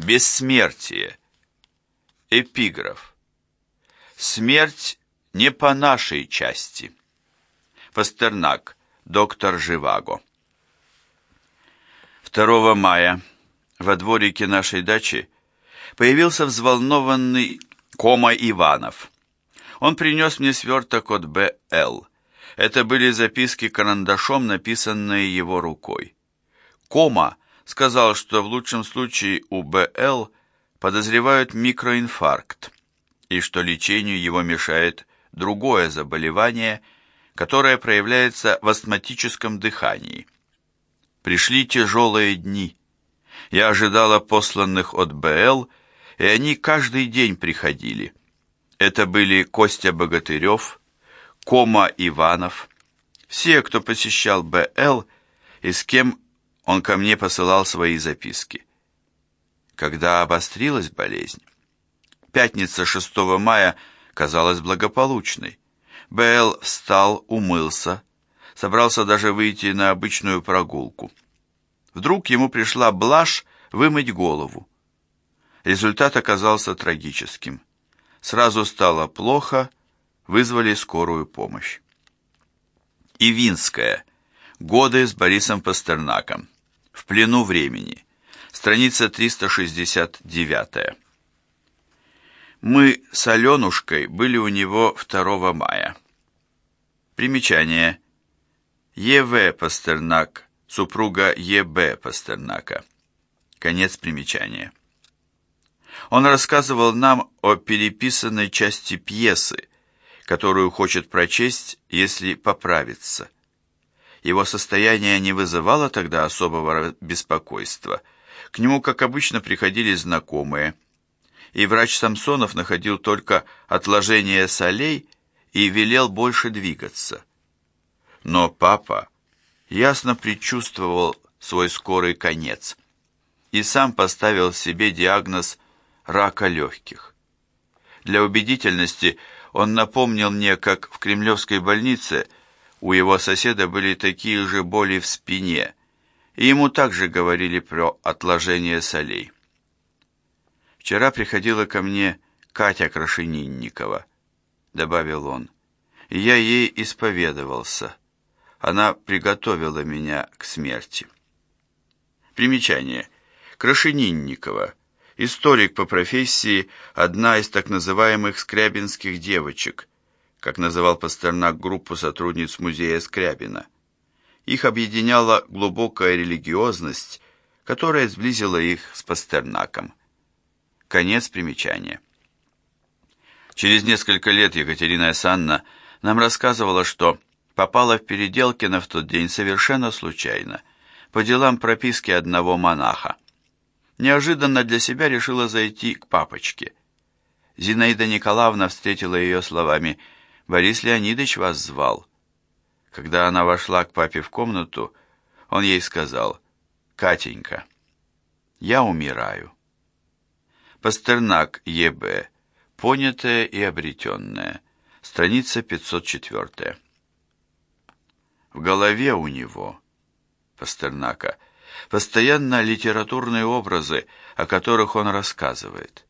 Бессмертие. Эпиграф. Смерть не по нашей части. Пастернак. Доктор Живаго. 2 мая во дворике нашей дачи появился взволнованный Кома Иванов. Он принес мне сверток от Б.Л. Это были записки карандашом, написанные его рукой. Кома сказал, что в лучшем случае у Б.Л. подозревают микроинфаркт, и что лечению его мешает другое заболевание, которое проявляется в астматическом дыхании. Пришли тяжелые дни. Я ожидала посланных от Б.Л., и они каждый день приходили. Это были Костя Богатырев, Кома Иванов, все, кто посещал Б.Л. и с кем он ко мне посылал свои записки. Когда обострилась болезнь, пятница 6 мая казалась благополучной. Б.Л. встал, умылся, собрался даже выйти на обычную прогулку. Вдруг ему пришла блажь вымыть голову. Результат оказался трагическим. Сразу стало плохо, вызвали скорую помощь. Ивинская. Годы с Борисом Пастернаком. Плену времени. Страница 369. Мы с Аленушкой были у него 2 мая. Примечание. Е.В. Пастернак, супруга Е.Б. Пастернака. Конец примечания. Он рассказывал нам о переписанной части пьесы, которую хочет прочесть, если поправится. Его состояние не вызывало тогда особого беспокойства. К нему, как обычно, приходили знакомые, и врач Самсонов находил только отложение солей и велел больше двигаться. Но папа ясно предчувствовал свой скорый конец и сам поставил себе диагноз рака легких. Для убедительности он напомнил мне, как в Кремлевской больнице – у его соседа были такие же боли в спине, и ему также говорили про отложение солей. «Вчера приходила ко мне Катя Крашенинникова», — добавил он, — «и я ей исповедовался. Она приготовила меня к смерти». Примечание. Крашенинникова. Историк по профессии, одна из так называемых скрябинских девочек, как называл Пастернак группу сотрудниц музея Скрябина. Их объединяла глубокая религиозность, которая сблизила их с Пастернаком. Конец примечания. Через несколько лет Екатерина Санна нам рассказывала, что попала в Переделкино в тот день совершенно случайно, по делам прописки одного монаха. Неожиданно для себя решила зайти к папочке. Зинаида Николаевна встретила ее словами «Связь». Борис Леонидович вас звал. Когда она вошла к папе в комнату, он ей сказал, «Катенька, я умираю». Пастернак Е.Б. Понятое и обретенное. Страница 504. В голове у него, Пастернака, постоянно литературные образы, о которых он рассказывает.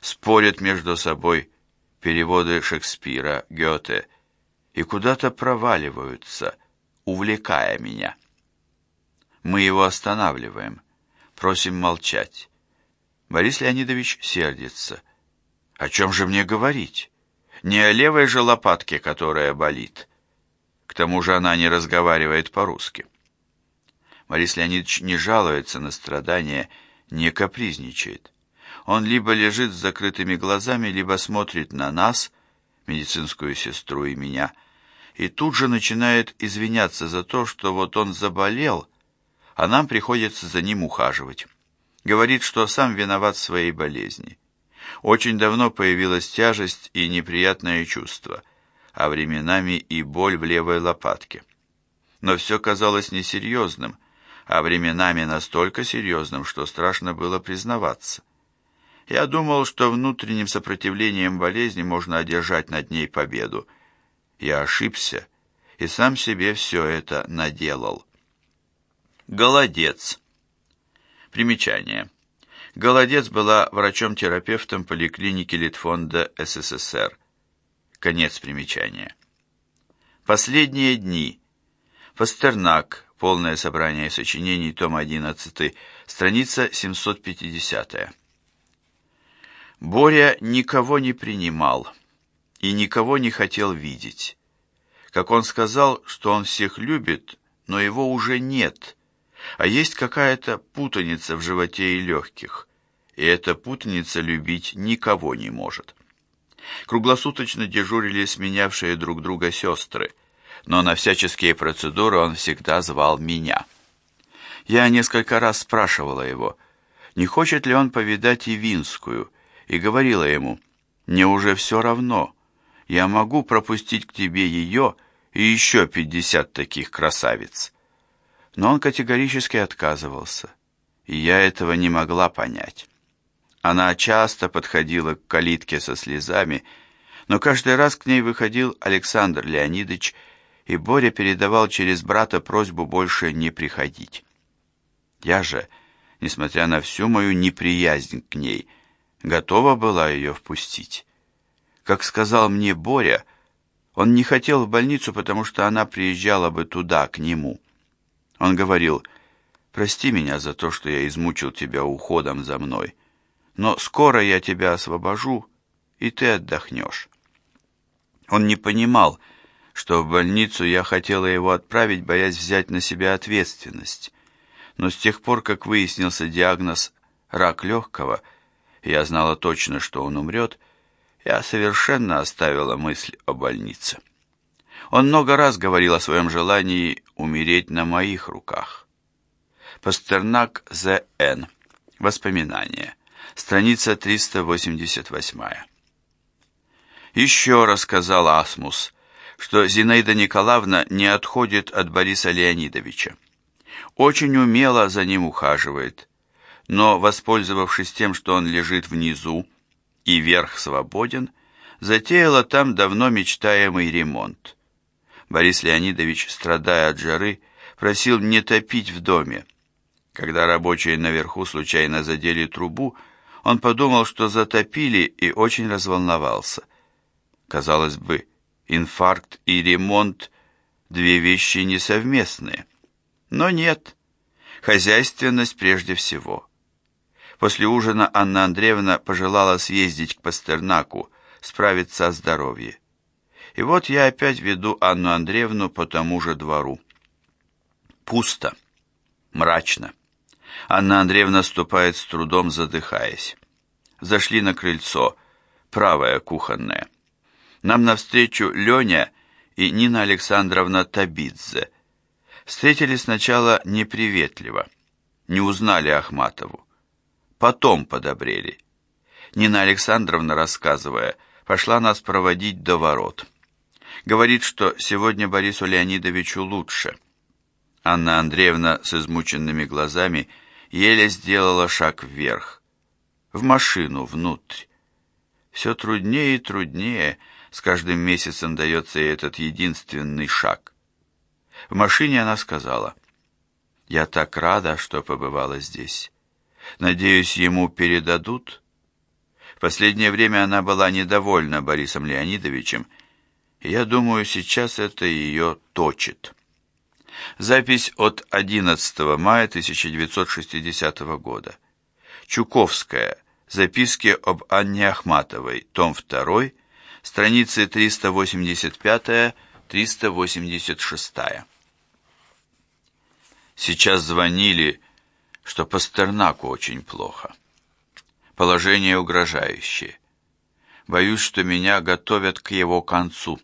Спорят между собой переводы Шекспира, Гёте, и куда-то проваливаются, увлекая меня. Мы его останавливаем, просим молчать. Борис Леонидович сердится. О чем же мне говорить? Не о левой же лопатке, которая болит. К тому же она не разговаривает по-русски. Борис Леонидович не жалуется на страдания, не капризничает. Он либо лежит с закрытыми глазами, либо смотрит на нас, медицинскую сестру и меня, и тут же начинает извиняться за то, что вот он заболел, а нам приходится за ним ухаживать. Говорит, что сам виноват в своей болезни. Очень давно появилась тяжесть и неприятное чувство, а временами и боль в левой лопатке. Но все казалось несерьезным, а временами настолько серьезным, что страшно было признаваться. Я думал, что внутренним сопротивлением болезни можно одержать над ней победу. Я ошибся и сам себе все это наделал. Голодец. Примечание. Голодец была врачом-терапевтом поликлиники Литфонда СССР. Конец примечания. Последние дни. Пастернак. Полное собрание сочинений, том 11, страница 750. Боря никого не принимал и никого не хотел видеть. Как он сказал, что он всех любит, но его уже нет, а есть какая-то путаница в животе и легких, и эта путаница любить никого не может. Круглосуточно дежурили сменявшие друг друга сестры, но на всяческие процедуры он всегда звал меня. Я несколько раз спрашивала его, не хочет ли он повидать Ивинскую, и говорила ему, «Мне уже все равно, я могу пропустить к тебе ее и еще пятьдесят таких красавиц». Но он категорически отказывался, и я этого не могла понять. Она часто подходила к калитке со слезами, но каждый раз к ней выходил Александр Леонидович, и Боря передавал через брата просьбу больше не приходить. Я же, несмотря на всю мою неприязнь к ней, готова была ее впустить. Как сказал мне Боря, он не хотел в больницу, потому что она приезжала бы туда, к нему. Он говорил, «Прости меня за то, что я измучил тебя уходом за мной но скоро я тебя освобожу, и ты отдохнешь». Он не понимал, что в больницу я хотела его отправить, боясь взять на себя ответственность. Но с тех пор, как выяснился диагноз «рак легкого», я знала точно, что он умрет, я совершенно оставила мысль о больнице. Он много раз говорил о своем желании умереть на моих руках. Пастернак З.Н. Воспоминания страница 388. Еще рассказал Асмус, что Зинаида Николаевна не отходит от Бориса Леонидовича. Очень умело за ним ухаживает, но, воспользовавшись тем, что он лежит внизу и верх свободен, затеяла там давно мечтаемый ремонт. Борис Леонидович, страдая от жары, просил не топить в доме. Когда рабочие наверху случайно задели трубу, он подумал, что затопили, и очень разволновался. Казалось бы, инфаркт и ремонт – две вещи несовместные. Но нет, хозяйственность прежде всего. После ужина Анна Андреевна пожелала съездить к Пастернаку, справиться о здоровье. И вот я опять веду Анну Андреевну по тому же двору. Пусто, мрачно. Анна Андреевна ступает с трудом, задыхаясь. Зашли на крыльцо, правое кухонное. Нам навстречу Леня и Нина Александровна Табидзе. Встретили сначала неприветливо, не узнали Ахматову. Потом подобрели. Нина Александровна, рассказывая, пошла нас проводить до ворот. Говорит, что сегодня Борису Леонидовичу лучше. Анна Андреевна с измученными глазами еле сделала шаг вверх. В машину, внутрь. Все труднее и труднее с каждым месяцем дается ей этот единственный шаг. В машине она сказала, «Я так рада, что побывала здесь. Надеюсь, ему передадут?» В последнее время она была недовольна Борисом Леонидовичем, я думаю, сейчас это ее точит. Запись от 11 мая 1960 года. Чуковская. Записки об Анне Ахматовой. Том 2. Страницы 385-386. Сейчас звонили, что Пастернаку очень плохо. Положение угрожающее. Боюсь, что меня готовят к его концу.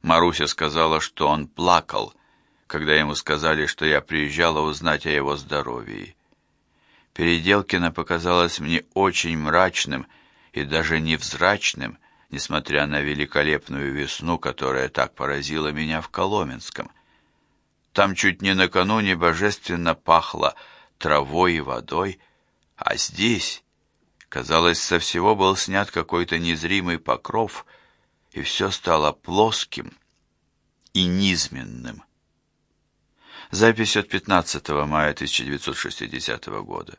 Маруся сказала, что он плакал, когда ему сказали, что я приезжала узнать о его здоровье. Переделкино показалось мне очень мрачным и даже невзрачным, несмотря на великолепную весну, которая так поразила меня в Коломенском. Там чуть не накануне божественно пахло травой и водой, а здесь, казалось, со всего был снят какой-то незримый покров, и все стало плоским и низменным. Запись от 15 мая 1960 года.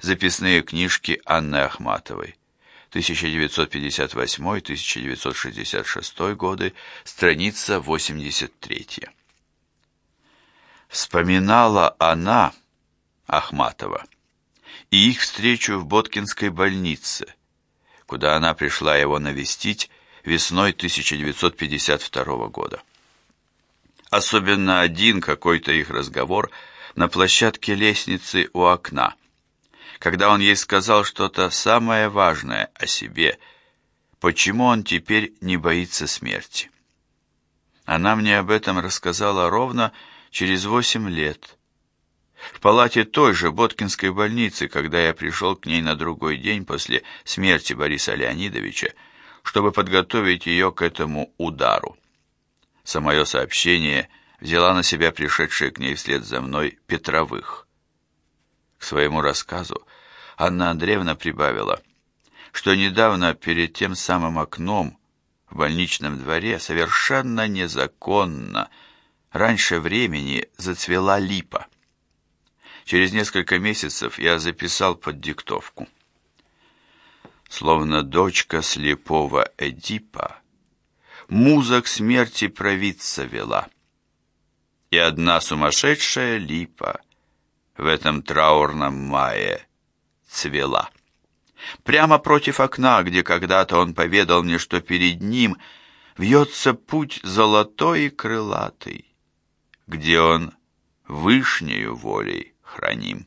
Записные книжки Анны Ахматовой. 1958-1966 годы, страница 83. Вспоминала она, Ахматова, и их встречу в Боткинской больнице, куда она пришла его навестить весной 1952 года. Особенно один какой-то их разговор на площадке лестницы у окна, когда он ей сказал что-то самое важное о себе, почему он теперь не боится смерти. Она мне об этом рассказала ровно через восемь лет. В палате той же Боткинской больницы, когда я пришел к ней на другой день после смерти Бориса Леонидовича, чтобы подготовить ее к этому удару. Самое сообщение взяла на себя пришедшая к ней вслед за мной Петровых. К своему рассказу Анна Андреевна прибавила, что недавно перед тем самым окном в больничном дворе совершенно незаконно раньше времени зацвела липа. Через несколько месяцев я записал под диктовку словно дочка слепого Эдипа, муза к смерти провидца вела. И одна сумасшедшая липа в этом траурном мае цвела. Прямо против окна, где когда-то он поведал мне, что перед ним вьется путь золотой и крылатый, где он вышнею волей храним.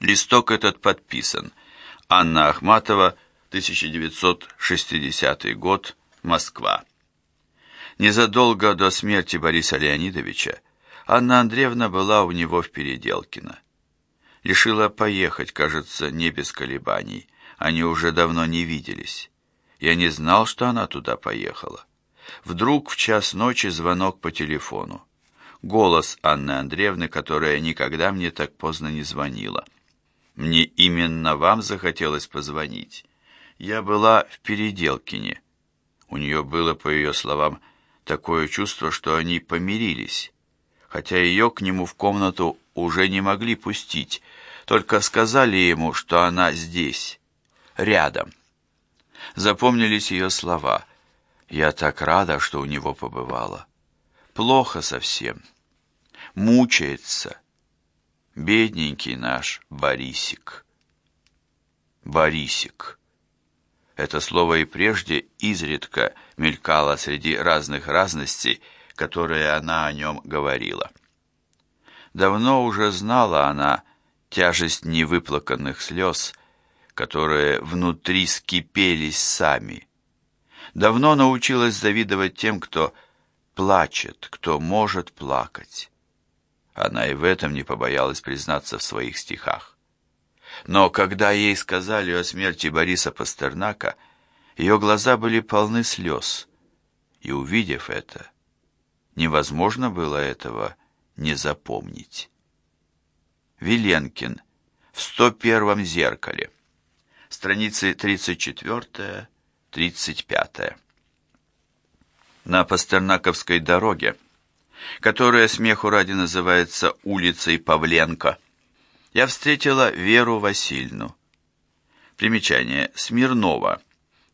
Листок этот подписан — Анна Ахматова, 1960 год, Москва. Незадолго до смерти Бориса Леонидовича Анна Андреевна была у него в Переделкино. Решила поехать, кажется, не без колебаний. Они уже давно не виделись. Я не знал, что она туда поехала. Вдруг в час ночи звонок по телефону. Голос Анны Андреевны, которая никогда мне так поздно не звонила. Мне именно вам захотелось позвонить. Я была в Переделкине. У нее было, по ее словам, такое чувство, что они помирились, хотя ее к нему в комнату уже не могли пустить, только сказали ему, что она здесь, рядом. Запомнились ее слова. «Я так рада, что у него побывала. Плохо совсем. Мучается. Бедненький наш Борисик. Борисик. Это слово и прежде изредка мелькало среди разных разностей, которые она о нем говорила. Давно уже знала она тяжесть невыплаканных слез, которые внутри скипелись сами. Давно научилась завидовать тем, кто плачет, кто может плакать. Она и в этом не побоялась признаться в своих стихах. Но когда ей сказали о смерти Бориса Пастернака, ее глаза были полны слез. И увидев это, невозможно было этого не запомнить. Виленкин в 101-м зеркале. Страницы 34-35. На Пастернаковской дороге которая смеху ради называется улицей Павленко, я встретила Веру Васильевну. Примечание. Смирнова,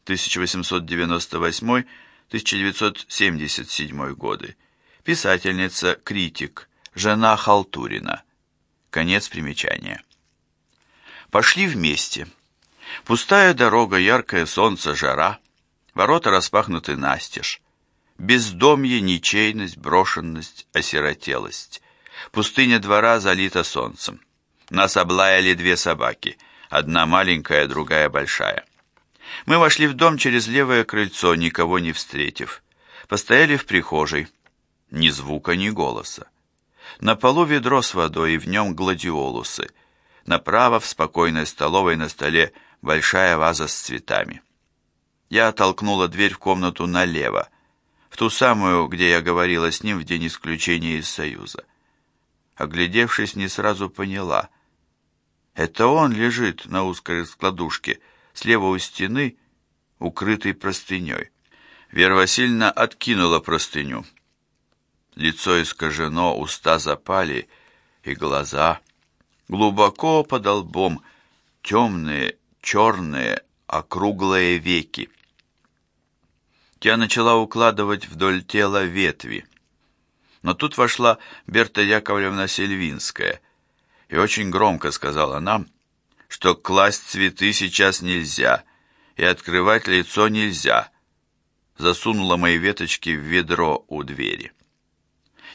1898-1977 годы. Писательница, критик, жена Халтурина. Конец примечания. Пошли вместе. Пустая дорога, яркое солнце, жара. Ворота распахнуты настежь. Бездомье, ничейность, брошенность, осиротелость. Пустыня двора залита солнцем. Нас облаяли две собаки, одна маленькая, другая большая. Мы вошли в дом через левое крыльцо, никого не встретив. Постояли в прихожей. Ни звука, ни голоса. На полу ведро с водой, и в нем гладиолусы. Направо в спокойной столовой на столе большая ваза с цветами. Я оттолкнула дверь в комнату налево в ту самую, где я говорила с ним в день исключения из Союза. Оглядевшись, не сразу поняла. Это он лежит на узкой раскладушке, слева у стены, укрытый простыней. Вера Васильевна откинула простыню. Лицо искажено, уста запали, и глаза, Глубоко под лбом темные, черные, округлые веки. Я начала укладывать вдоль тела ветви. Но тут вошла Берта Яковлевна Сельвинская и очень громко сказала нам, что класть цветы сейчас нельзя и открывать лицо нельзя. Засунула мои веточки в ведро у двери.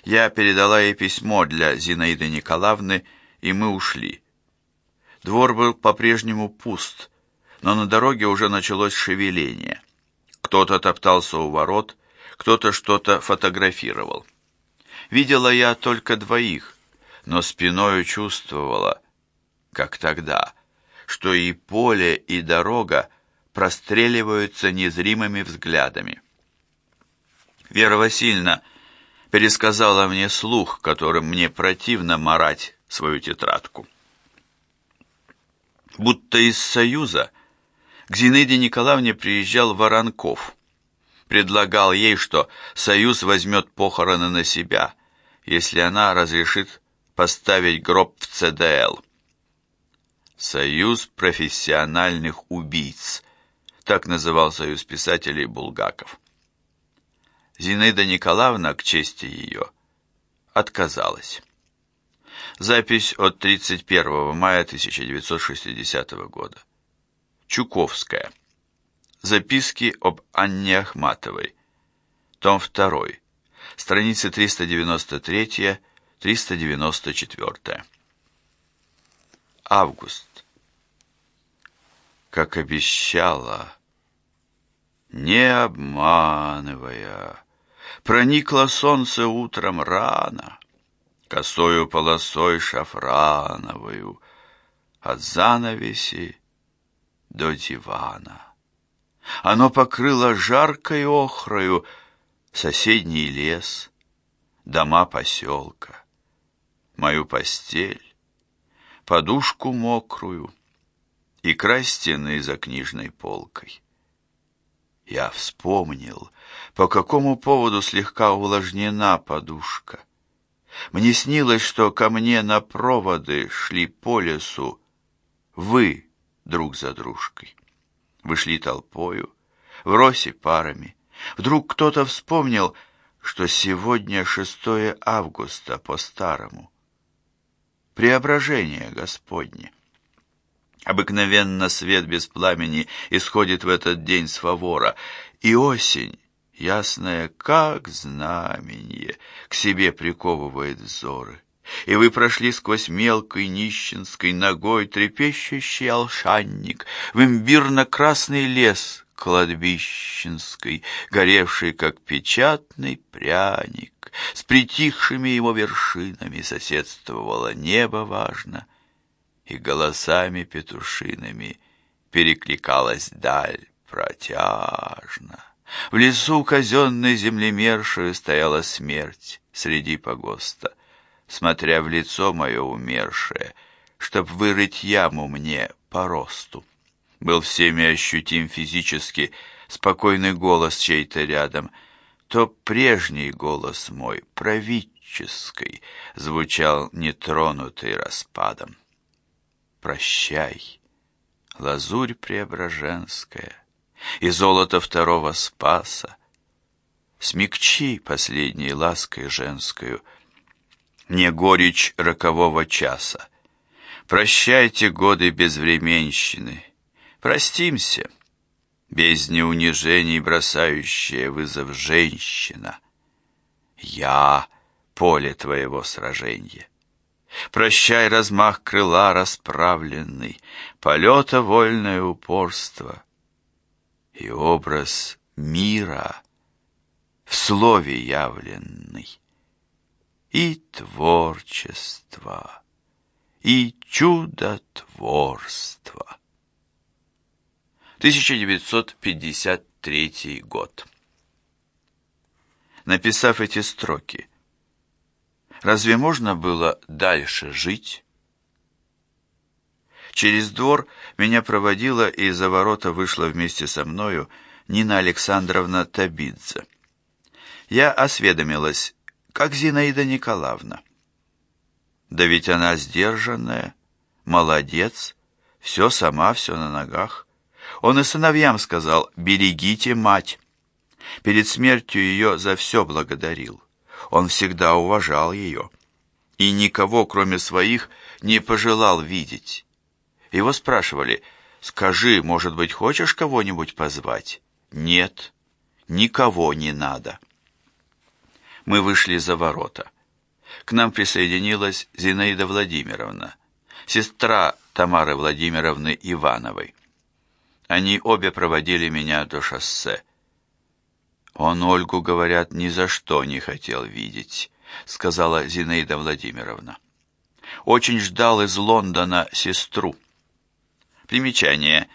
Я передала ей письмо для Зинаиды Николаевны, и мы ушли. Двор был по-прежнему пуст, но на дороге уже началось шевеление. Кто-то топтался у ворот, кто-то что-то фотографировал. Видела я только двоих, но спиною чувствовала, как тогда, что и поле, и дорога простреливаются незримыми взглядами. Вера Васильевна пересказала мне слух, которым мне противно марать свою тетрадку. Будто из Союза к Зинаиде Николаевне приезжал Воронков. Предлагал ей, что Союз возьмет похороны на себя, если она разрешит поставить гроб в ЦДЛ. Союз профессиональных убийц. Так называл союз писателей Булгаков. Зинаида Николаевна, к чести ее, отказалась. Запись от 31 мая 1960 года. Чуковская. Записки об Анне Ахматовой. Том 2. Страницы 393-394. Август. Как обещала, не обманывая, проникло солнце утром рано, косою полосой шафрановую, от занавеси до дивана. Оно покрыло жаркой охрою соседний лес, дома поселка, мою постель, подушку мокрую и край стены за книжной полкой. Я вспомнил, по какому поводу слегка увлажнена подушка. Мне снилось, что ко мне на проводы шли по лесу вы друг за дружкой. Вы шли толпою, в росе парами. Вдруг кто-то вспомнил, что сегодня 6 августа по-старому. Преображение Господне. Обыкновенно свет без пламени исходит в этот день с фавора, и осень, ясная как знаменье, к себе приковывает взоры. И вы прошли сквозь мелкий нищенской ногой трепещущий алшанник в имбирно-красный лес кладбищенской, горевший как печатный пряник, с притихшими его вершинами соседствовало небо важно, и голосами петушиными перекликалась даль протяжно. В лесу казенной землемершую стояла смерть среди погоста, смотря в лицо мое умершее, чтоб вырыть яму мне по росту. Был всеми ощутим физически спокойный голос чей-то рядом, то прежний голос мой, правительский, звучал нетронутый распадом. Прощай, лазурь преображенская, и золото второго спаса. Смягчи последней лаской женскую не горечь рокового часа. Прощайте годы безвременщины, простимся, без неунижений бросающая вызов женщина. Я — поле твоего сражения. Прощай размах крыла расправленный, полета вольное упорство и образ мира в слове явленный, и творчество, и чудотворство. 1953 год. Написав эти строки, разве можно было дальше жить? Через двор меня проводила и за ворота вышла вместе со мною Нина Александровна Табидзе. Я осведомилась, как Зинаида Николаевна. Да ведь она сдержанная, молодец, все сама, все на ногах. Он и сыновьям сказал «берегите мать». Перед смертью ее за все благодарил. Он всегда уважал ее. И никого, кроме своих, не пожелал видеть. Его спрашивали «Скажи, может быть, хочешь кого-нибудь позвать?» «Нет, никого не надо». Мы вышли за ворота. К нам присоединилась Зинаида Владимировна, сестра Тамары Владимировны Ивановой. Они обе проводили меня до шоссе. «Он Ольгу, говорят, ни за что не хотел видеть», — сказала Зинаида Владимировна. «Очень ждал из Лондона сестру». Примечание.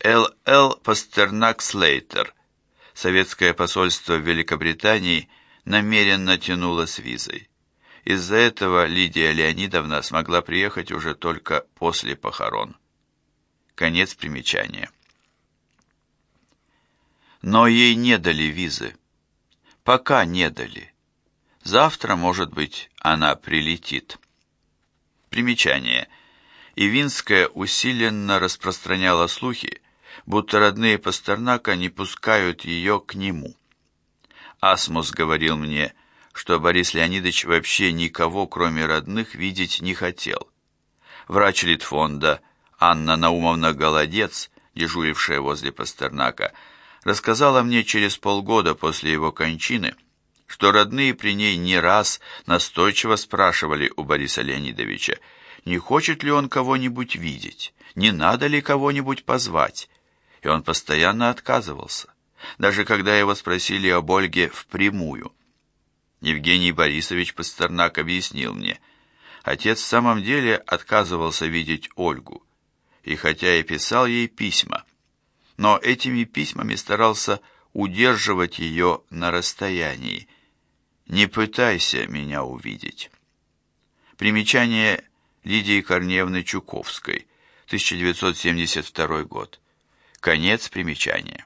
Л.Л. Пастернак Слейтер. Советское посольство в Великобритании намеренно тянуло с визой. Из-за этого Лидия Леонидовна смогла приехать уже только после похорон. Конец примечания но ей не дали визы. Пока не дали. Завтра, может быть, она прилетит. Примечание. Ивинская усиленно распространяла слухи, будто родные Пастернака не пускают ее к нему. Асмус говорил мне, что Борис Леонидович вообще никого, кроме родных, видеть не хотел. Врач Литфонда Анна Наумовна Голодец, дежурившая возле Пастернака, рассказала мне через полгода после его кончины, что родные при ней не раз настойчиво спрашивали у Бориса Леонидовича, не хочет ли он кого-нибудь видеть, не надо ли кого-нибудь позвать, и он постоянно отказывался, даже когда его спросили об Ольге впрямую. Евгений Борисович Пастернак объяснил мне, отец в самом деле отказывался видеть Ольгу, и хотя и писал ей письма, но этими письмами старался удерживать ее на расстоянии. «Не пытайся меня увидеть». Примечание Лидии Корневны Чуковской, 1972 год. Конец примечания.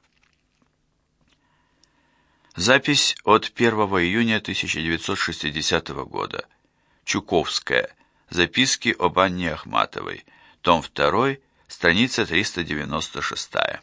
Запись от 1 июня 1960 года. Чуковская. Записки об Анне Ахматовой. Том 2, страница 396.